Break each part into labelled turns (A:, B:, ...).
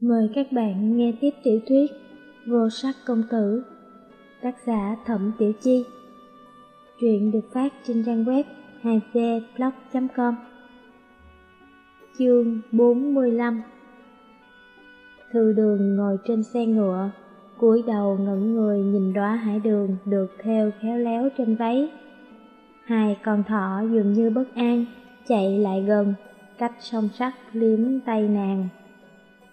A: Mời các bạn nghe tiếp tiểu thuyết Vô sắc công tử, Tác giả Thẩm Tiểu Chi. Truyện được phát trên trang web 2vblog.com Chương 45 Thư đường ngồi trên xe ngựa, cúi đầu ngẩn người nhìn đóa hải đường được theo khéo léo trên váy. Hai con thỏ dường như bất an, Chạy lại gần, Cách song sắt liếm tay nàng.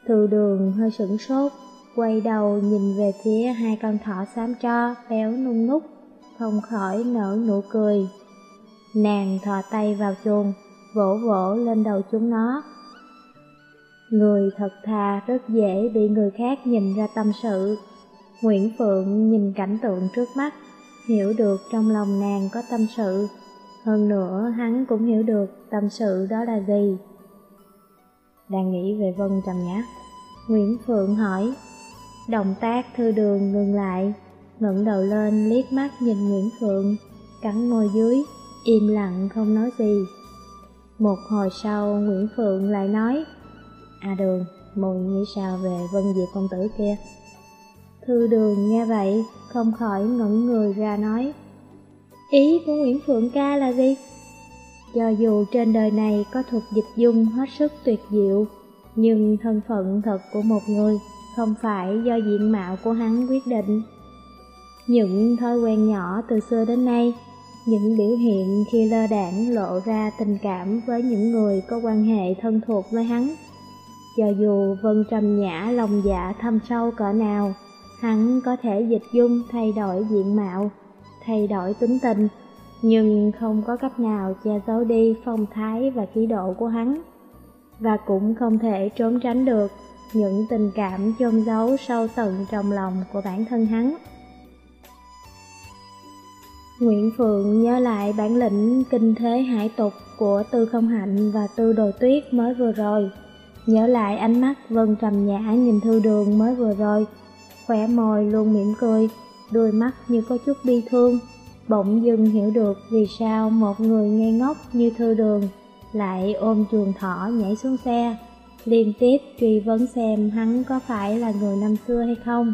A: Thư đường hơi sửng sốt, quay đầu nhìn về phía hai con thỏ xám cho, béo nung núc, không khỏi nở nụ cười. Nàng thò tay vào chuồng, vỗ vỗ lên đầu chúng nó. Người thật thà rất dễ bị người khác nhìn ra tâm sự. Nguyễn Phượng nhìn cảnh tượng trước mắt, hiểu được trong lòng nàng có tâm sự. Hơn nữa hắn cũng hiểu được tâm sự đó là gì đang nghĩ về Vân Trầm Nhã. Nguyễn Phượng hỏi, động tác thư đường ngừng lại, ngẩng đầu lên liếc mắt nhìn Nguyễn Phượng, cắn môi dưới, im lặng không nói gì. Một hồi sau Nguyễn Phượng lại nói, À đường, mùi nghĩ sao về Vân Diệp công tử kia? Thư đường nghe vậy, không khỏi ngẩn người ra nói, Ý của Nguyễn Phượng ca là gì? Cho dù trên đời này có thuật dịch dung hết sức tuyệt diệu, nhưng thân phận thật của một người không phải do diện mạo của hắn quyết định. Những thói quen nhỏ từ xưa đến nay, những biểu hiện khi lơ đảng lộ ra tình cảm với những người có quan hệ thân thuộc với hắn. Cho dù Vân Trầm Nhã lòng dạ thâm sâu cỡ nào, hắn có thể dịch dung thay đổi diện mạo, thay đổi tính tình, nhưng không có cách nào che giấu đi phong thái và khí độ của hắn, và cũng không thể trốn tránh được những tình cảm chôn giấu sâu tận trong lòng của bản thân hắn. Nguyễn Phượng nhớ lại bản lĩnh kinh thế hải tục của Tư Không Hạnh và Tư Đồ Tuyết mới vừa rồi, nhớ lại ánh mắt Vân Trầm Nhã nhìn thư đường mới vừa rồi, khỏe môi luôn mỉm cười, đôi mắt như có chút bi thương bỗng dưng hiểu được vì sao một người ngây ngốc như thư đường lại ôm chuồng thỏ nhảy xuống xe, liên tiếp truy vấn xem hắn có phải là người năm xưa hay không.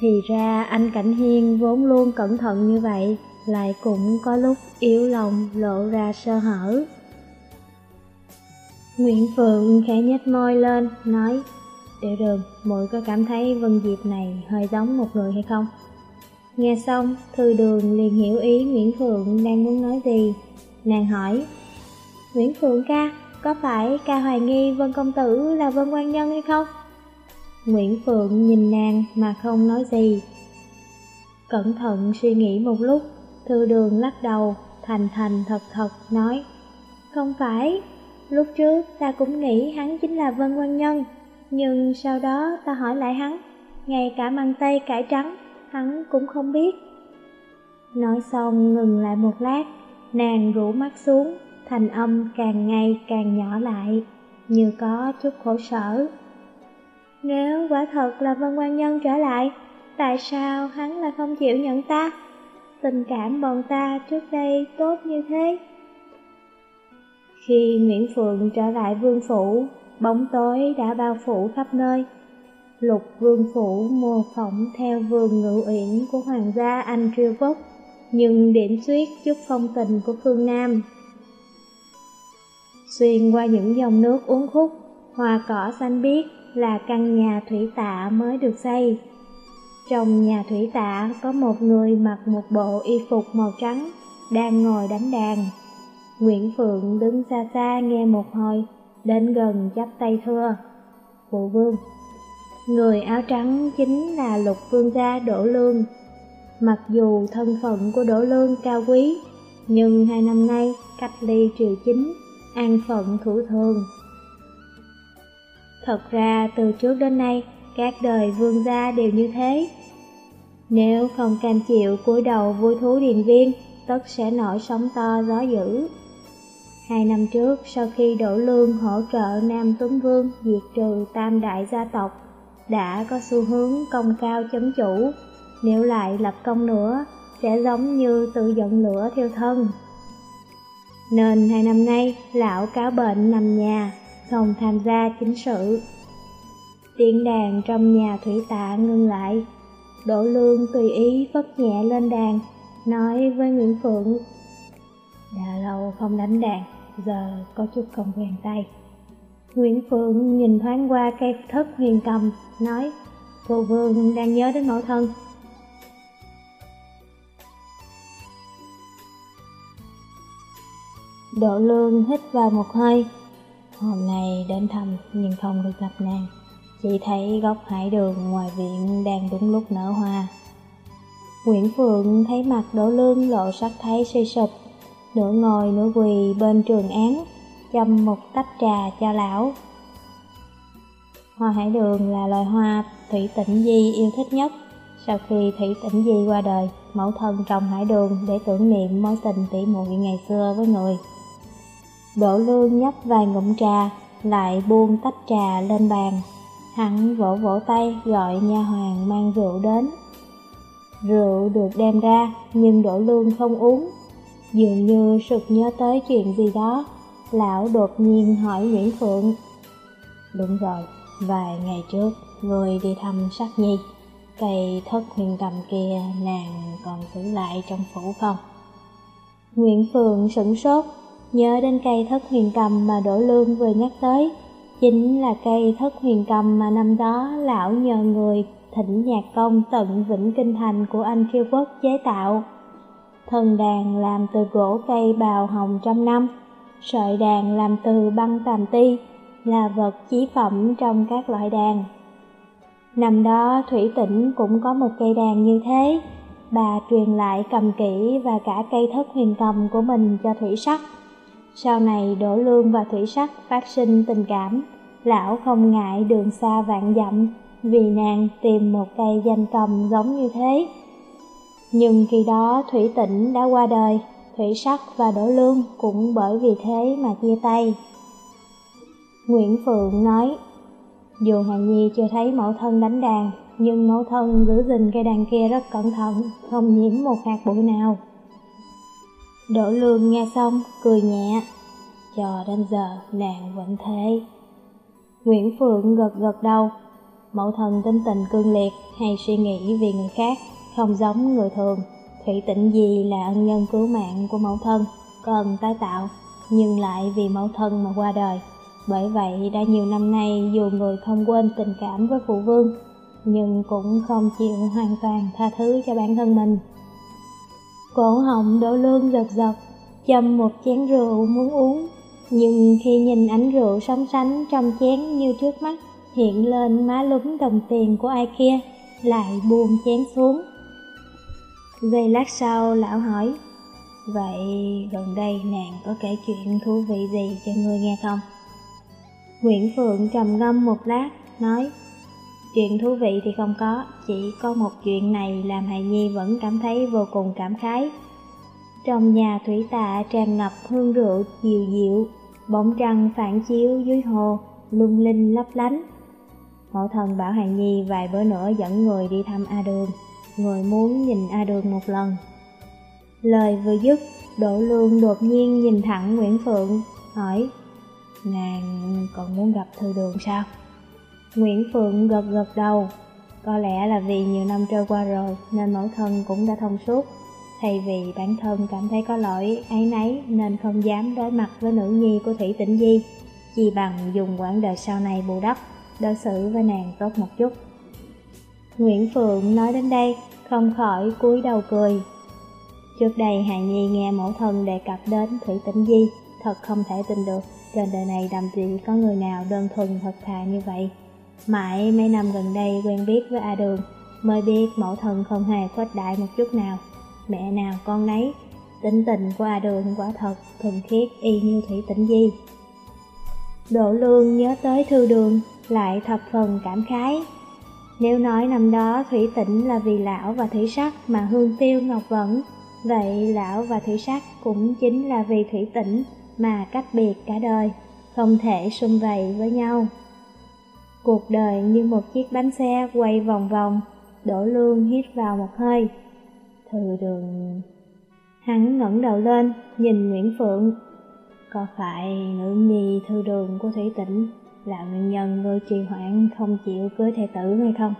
A: Thì ra anh Cảnh Hiên vốn luôn cẩn thận như vậy, lại cũng có lúc yếu lòng lộ ra sơ hở. Nguyễn Phượng khẽ nhếch môi lên, nói Tiểu đường, muội có cảm thấy Vân Diệp này hơi giống một người hay không? Nghe xong, Thư Đường liền hiểu ý Nguyễn Phượng đang muốn nói gì. Nàng hỏi, Nguyễn Phượng ca, có phải ca hoài nghi Vân Công Tử là Vân quan Nhân hay không? Nguyễn Phượng nhìn nàng mà không nói gì. Cẩn thận suy nghĩ một lúc, Thư Đường lắc đầu, thành thành thật thật nói, Không phải, lúc trước ta cũng nghĩ hắn chính là Vân quan Nhân, nhưng sau đó ta hỏi lại hắn, ngay cả măng tây cải trắng hắn cũng không biết. Nói xong ngừng lại một lát, nàng rủ mắt xuống, thành âm càng ngày càng nhỏ lại, như có chút khổ sở. Nếu quả thật là Vân Quan Nhân trở lại, tại sao hắn lại không chịu nhận ta? Tình cảm bọn ta trước đây tốt như thế. Khi Nguyễn Phượng trở lại vương phủ, bóng tối đã bao phủ khắp nơi. Lục vương phủ mô phỏng theo vườn ngự uyển của hoàng gia Anh Triều Quốc, nhưng điểm suyết chút phong tình của phương Nam. Xuyên qua những dòng nước uốn khúc, hoa cỏ xanh biếc là căn nhà thủy tạ mới được xây. Trong nhà thủy tạ có một người mặc một bộ y phục màu trắng, đang ngồi đánh đàn. Nguyễn Phượng đứng xa xa nghe một hồi, đến gần chắp tay thưa. Phụ vương. Người áo trắng chính là lục vương gia Đỗ Lương. Mặc dù thân phận của Đỗ Lương cao quý, nhưng hai năm nay cách ly triều chính, an phận thủ thường. Thật ra từ trước đến nay, các đời vương gia đều như thế. Nếu không cam chịu cúi đầu vui thú điền viên, tất sẽ nổi sóng to gió dữ. Hai năm trước, sau khi Đỗ Lương hỗ trợ Nam Tuấn Vương diệt trừ tam đại gia tộc, đã có xu hướng công cao chấm chủ, nếu lại lập công nữa, sẽ giống như tự dọn lửa theo thân. Nên hai năm nay, lão cáo bệnh nằm nhà, không tham gia chính sự. Tiếng đàn trong nhà thủy tạ ngưng lại, Đỗ Lương tùy ý vất nhẹ lên đàn, nói với Nguyễn Phượng Đã lâu không đánh đàn, giờ có chút không quen tay. Nguyễn Phượng nhìn thoáng qua cây thất huyền cầm, nói Cô Vương đang nhớ đến mẫu thân. Đỗ Lương hít vào một hơi. Hôm nay đến thăm nhưng không được gặp nàng. Chỉ thấy góc hải đường ngoài viện đang đúng lúc nở hoa. Nguyễn Phượng thấy mặt Đỗ Lương lộ sắc thấy suy sụp, nửa ngồi nửa quỳ bên trường án, châm một tách trà cho lão. Hoa hải đường là loài hoa Thủy Tĩnh Di yêu thích nhất. Sau khi Thủy Tĩnh Di qua đời, mẫu thân trồng hải đường để tưởng niệm mối tình tỉ muội ngày xưa với người. Đỗ Lương nhấp vài ngụm trà, lại buông tách trà lên bàn. Hắn vỗ vỗ tay gọi nha hoàng mang rượu đến. Rượu được đem ra, nhưng Đỗ Lương không uống. Dường như sực nhớ tới chuyện gì đó, lão đột nhiên hỏi Nguyễn Phượng. Đúng rồi, vài ngày trước, người đi thăm sắc nhi. Cây thất huyền cầm kia nàng còn giữ lại trong phủ không? Nguyễn Phượng sửng sốt, nhớ đến cây thất huyền cầm mà Đỗ Lương vừa nhắc tới. Chính là cây thất huyền cầm mà năm đó lão nhờ người thỉnh nhạc công tận Vĩnh Kinh Thành của anh Khiêu Quốc chế tạo. Thần đàn làm từ gỗ cây bào hồng trăm năm, sợi đàn làm từ băng tàm ti, là vật chí phẩm trong các loại đàn. Năm đó Thủy Tĩnh cũng có một cây đàn như thế, bà truyền lại cầm kỹ và cả cây thất huyền cầm của mình cho Thủy Sắc. Sau này Đỗ Lương và Thủy Sắc phát sinh tình cảm, lão không ngại đường xa vạn dặm vì nàng tìm một cây danh cầm giống như thế. Nhưng khi đó Thủy Tĩnh đã qua đời, Thủy Sắc và Đỗ Lương cũng bởi vì thế mà chia tay. Nguyễn Phượng nói, dù Hà Nhi chưa thấy mẫu thân đánh đàn, nhưng mẫu thân giữ gìn cây đàn kia rất cẩn thận, không nhiễm một hạt bụi nào. Đỗ Lương nghe xong, cười nhẹ, cho đến giờ nàng vẫn thế. Nguyễn Phượng gật gật đầu, mẫu thân tính tình cương liệt hay suy nghĩ vì người khác, không giống người thường. Thủy tịnh gì là ân nhân cứu mạng của mẫu thân, cần tái tạo, nhưng lại vì mẫu thân mà qua đời. Bởi vậy đã nhiều năm nay dù người không quên tình cảm với phụ vương, nhưng cũng không chịu hoàn toàn tha thứ cho bản thân mình. Cổ họng đổ lương giật giật, châm một chén rượu muốn uống, nhưng khi nhìn ánh rượu sóng sánh trong chén như trước mắt hiện lên má lúm đồng tiền của ai kia, lại buông chén xuống. Giây lát sau lão hỏi, vậy gần đây nàng có kể chuyện thú vị gì cho ngươi nghe không? Nguyễn Phượng trầm ngâm một lát, nói Chuyện thú vị thì không có, chỉ có một chuyện này làm Hài Nhi vẫn cảm thấy vô cùng cảm khái. Trong nhà thủy tạ tràn ngập hương rượu dịu dịu, bóng trăng phản chiếu dưới hồ, lung linh lấp lánh. Mẫu thần bảo Hài Nhi vài bữa nữa dẫn người đi thăm A Đường, người muốn nhìn A Đường một lần. Lời vừa dứt, Đỗ Lương đột nhiên nhìn thẳng Nguyễn Phượng, hỏi Nàng còn muốn gặp thư đường sao? Nguyễn Phượng gật gật đầu. Có lẽ là vì nhiều năm trôi qua rồi nên mẫu thân cũng đã thông suốt. Thay vì bản thân cảm thấy có lỗi ấy nấy nên không dám đối mặt với nữ nhi của Thủy Tĩnh Di, chỉ bằng dùng quãng đời sau này bù đắp, đối xử với nàng tốt một chút. Nguyễn Phượng nói đến đây, không khỏi cúi đầu cười. Trước đây Hà Nhi nghe mẫu thân đề cập đến Thủy Tĩnh Di, thật không thể tin được. Trên đời này làm gì có người nào đơn thuần thật thà như vậy. Mãi mấy năm gần đây quen biết với A Đường, mới biết mẫu thân không hề khuếch đại một chút nào. Mẹ nào con nấy, tính tình của A Đường quả thật thuần khiết y như Thủy Tĩnh Di. Đỗ Lương nhớ tới thư đường, lại thập phần cảm khái. Nếu nói năm đó Thủy Tĩnh là vì lão và Thủy Sắc mà hương tiêu ngọc vẫn, vậy lão và Thủy Sắc cũng chính là vì Thủy Tĩnh mà cách biệt cả đời, không thể xung vầy với nhau. Cuộc đời như một chiếc bánh xe quay vòng vòng, đổ lương hít vào một hơi. Thư đường... Hắn ngẩng đầu lên, nhìn Nguyễn Phượng. có phải nữ nhi thư đường của thủy tĩnh là nguyên nhân ngươi trì hoãn không chịu cưới thầy tử hay không?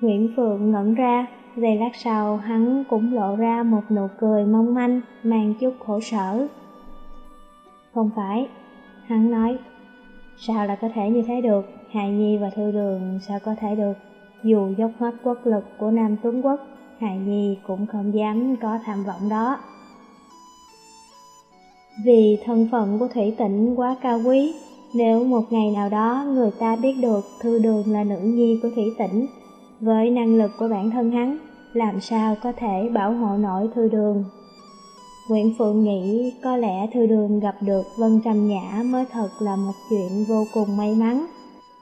A: Nguyễn Phượng ngẩn ra, giây lát sau hắn cũng lộ ra một nụ cười mong manh, mang chút khổ sở. Không phải, hắn nói, sao lại có thể như thế được, Hài Nhi và Thư Đường sao có thể được, dù dốc hết quốc lực của Nam Tuấn Quốc, Hài Nhi cũng không dám có tham vọng đó. Vì thân phận của Thủy Tịnh quá cao quý, nếu một ngày nào đó người ta biết được Thư Đường là nữ nhi của Thủy Tĩnh với năng lực của bản thân hắn, làm sao có thể bảo hộ nổi Thư Đường. Nguyễn Phượng nghĩ có lẽ Thư Đường gặp được Vân Trầm Nhã mới thật là một chuyện vô cùng may mắn.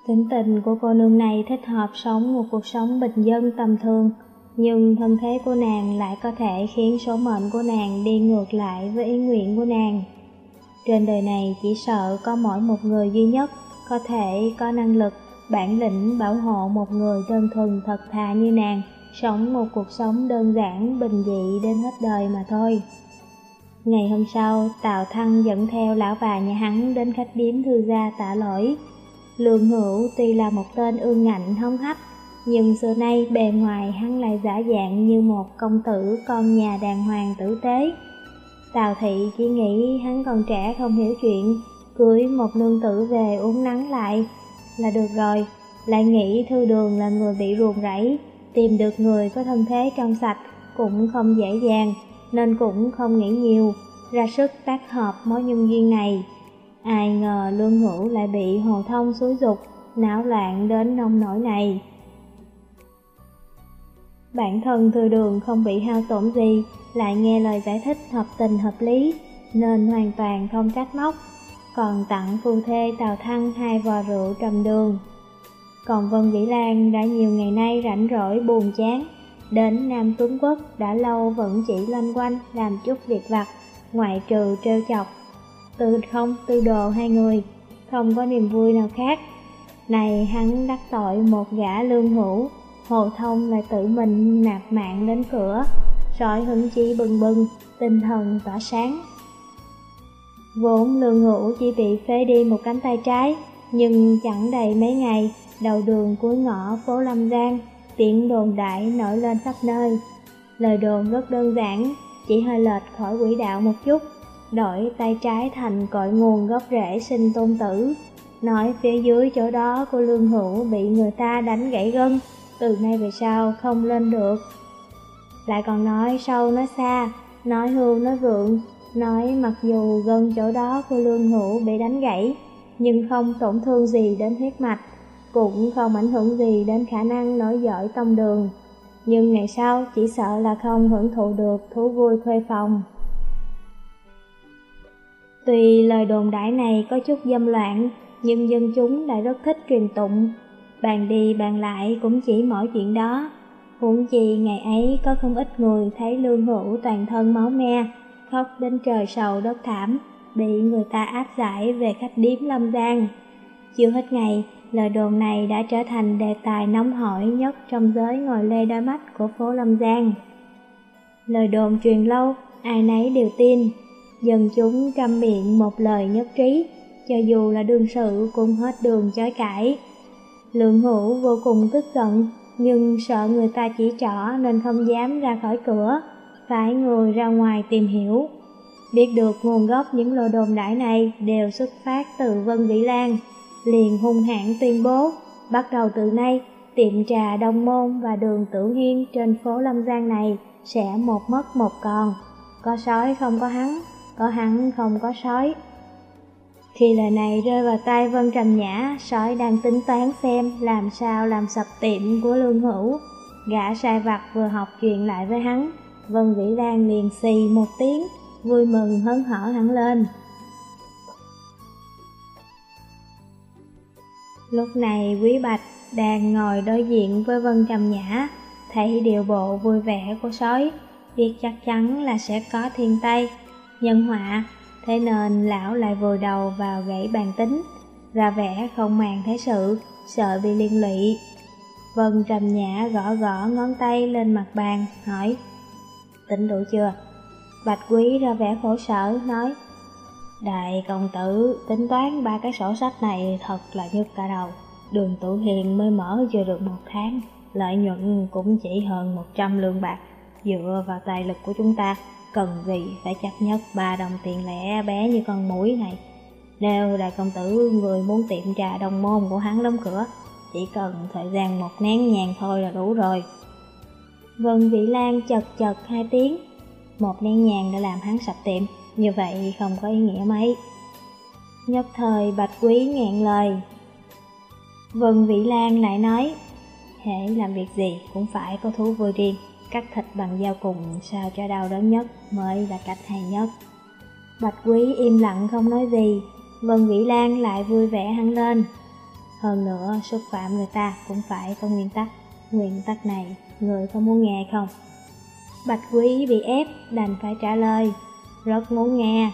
A: Tính tình của cô nương này thích hợp sống một cuộc sống bình dân tầm thường, nhưng thân thế của nàng lại có thể khiến số mệnh của nàng đi ngược lại với ý nguyện của nàng. Trên đời này chỉ sợ có mỗi một người duy nhất có thể có năng lực, bản lĩnh bảo hộ một người đơn thuần thật thà như nàng, sống một cuộc sống đơn giản, bình dị đến hết đời mà thôi. Ngày hôm sau, Tào Thăng dẫn theo lão bà nhà hắn đến khách điếm thư gia tạ lỗi. Lương Hữu tuy là một tên ương ngạnh hông hách, nhưng xưa nay bề ngoài hắn lại giả dạng như một công tử con nhà đàng hoàng tử tế. Tào thị chỉ nghĩ hắn còn trẻ không hiểu chuyện, cưới một nương tử về uống nắng lại là được rồi, lại nghĩ thư đường là người bị ruồng rẫy, tìm được người có thân thế trong sạch cũng không dễ dàng, nên cũng không nghĩ nhiều, ra sức tác hợp mối nhân duyên này. Ai ngờ lương hữu lại bị hồ thông xúi dục, não loạn đến nông nổi này. Bản thân thư đường không bị hao tổn gì, lại nghe lời giải thích hợp tình hợp lý, nên hoàn toàn không trách móc, còn tặng phu thê Tào Thăng hai vò rượu trầm đường. Còn Vân Vĩ Lan đã nhiều ngày nay rảnh rỗi buồn chán, đến Nam Tuấn Quốc đã lâu vẫn chỉ loanh quanh làm chút việc vặt, ngoại trừ trêu chọc. từ không, tư đồ hai người, không có niềm vui nào khác. Này hắn đắc tội một gã lương hữu, Hồ Thông lại tự mình nạp mạng đến cửa, sỏi hứng chí bừng bừng, tinh thần tỏa sáng. Vốn lương hữu chỉ bị phế đi một cánh tay trái, nhưng chẳng đầy mấy ngày, đầu đường cuối ngõ phố Lâm Giang, tiếng đồn đại nổi lên khắp nơi. Lời đồn rất đơn giản, chỉ hơi lệch khỏi quỹ đạo một chút, đổi tay trái thành cội nguồn gốc rễ sinh tôn tử. Nói phía dưới chỗ đó của lương hữu bị người ta đánh gãy gân, từ nay về sau không lên được. Lại còn nói sâu nói xa, nói hưu nói vượng, nói mặc dù gần chỗ đó của lương hữu bị đánh gãy, nhưng không tổn thương gì đến huyết mạch, cũng không ảnh hưởng gì đến khả năng nổi giỏi tông đường. Nhưng ngày sau chỉ sợ là không hưởng thụ được thú vui thuê phòng. Tuy lời đồn đãi này có chút dâm loạn, nhưng dân chúng lại rất thích truyền tụng Bàn đi bàn lại cũng chỉ mỗi chuyện đó. Huống gì ngày ấy có không ít người thấy lương hữu toàn thân máu me, khóc đến trời sầu đất thảm, bị người ta áp giải về khách điếm Lâm Giang. Chưa hết ngày, lời đồn này đã trở thành đề tài nóng hổi nhất trong giới ngồi lê đôi mắt của phố Lâm Giang. Lời đồn truyền lâu, ai nấy đều tin, dân chúng trăm miệng một lời nhất trí, cho dù là đương sự cũng hết đường chối cãi. Lượng hữu vô cùng tức giận, nhưng sợ người ta chỉ trỏ nên không dám ra khỏi cửa, phải người ra ngoài tìm hiểu. Biết được nguồn gốc những lô đồn đãi này đều xuất phát từ Vân Vĩ Lan, liền hung hãn tuyên bố, bắt đầu từ nay, tiệm trà Đông Môn và đường Tử Hiên trên phố Lâm Giang này sẽ một mất một còn. Có sói không có hắn, có hắn không có sói. Khi lời này rơi vào tay Vân Trầm Nhã, sói đang tính toán xem làm sao làm sập tiệm của Lương Hữu. Gã sai vặt vừa học chuyện lại với hắn, Vân Vĩ Lan liền xì một tiếng, vui mừng hớn hở hẳn lên. Lúc này Quý Bạch đang ngồi đối diện với Vân Trầm Nhã, thấy điều bộ vui vẻ của sói, biết chắc chắn là sẽ có thiên tay, nhân họa Thế nên lão lại vùi đầu vào gãy bàn tính, ra vẻ không màng thế sự, sợ bị liên lụy. Vân trầm nhã gõ gõ ngón tay lên mặt bàn, hỏi, tỉnh đủ chưa? Bạch quý ra vẻ khổ sở, nói, Đại công tử tính toán ba cái sổ sách này thật là nhức cả đầu. Đường Tử Hiền mới mở chưa được một tháng, lợi nhuận cũng chỉ hơn 100 lượng bạc. Dựa vào tài lực của chúng ta, cần gì phải chấp nhất ba đồng tiền lẻ bé như con mũi này. Nếu đại công tử người muốn tiệm trà đồng môn của hắn đóng cửa, chỉ cần thời gian một nén nhàn thôi là đủ rồi. Vân Vị Lan chật chật hai tiếng, một nén nhàn đã làm hắn sập tiệm, như vậy không có ý nghĩa mấy. Nhất thời Bạch Quý ngẹn lời. Vân Vĩ Lan lại nói, hễ làm việc gì cũng phải có thú vui riêng, cắt thịt bằng dao cùng sao cho đau đớn nhất mới là cách hay nhất. Bạch Quý im lặng không nói gì, Vân Vĩ Lan lại vui vẻ hăng lên. Hơn nữa, xúc phạm người ta cũng phải có nguyên tắc. Nguyên tắc này, người có muốn nghe không? Bạch Quý bị ép, đành phải trả lời. Rất muốn nghe.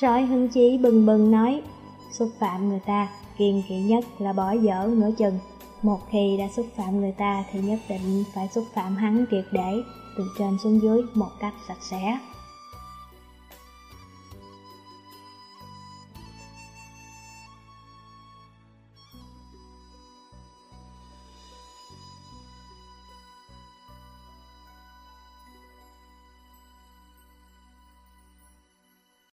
A: Sói hưng chí bừng bừng nói, xúc phạm người ta, kiên kỵ nhất là bỏ dở nửa chừng. Một khi đã xúc phạm người ta thì nhất định phải xúc phạm hắn triệt để, từ trên xuống dưới một cách sạch sẽ.